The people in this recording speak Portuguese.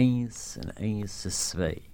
Ains and Ains Svei.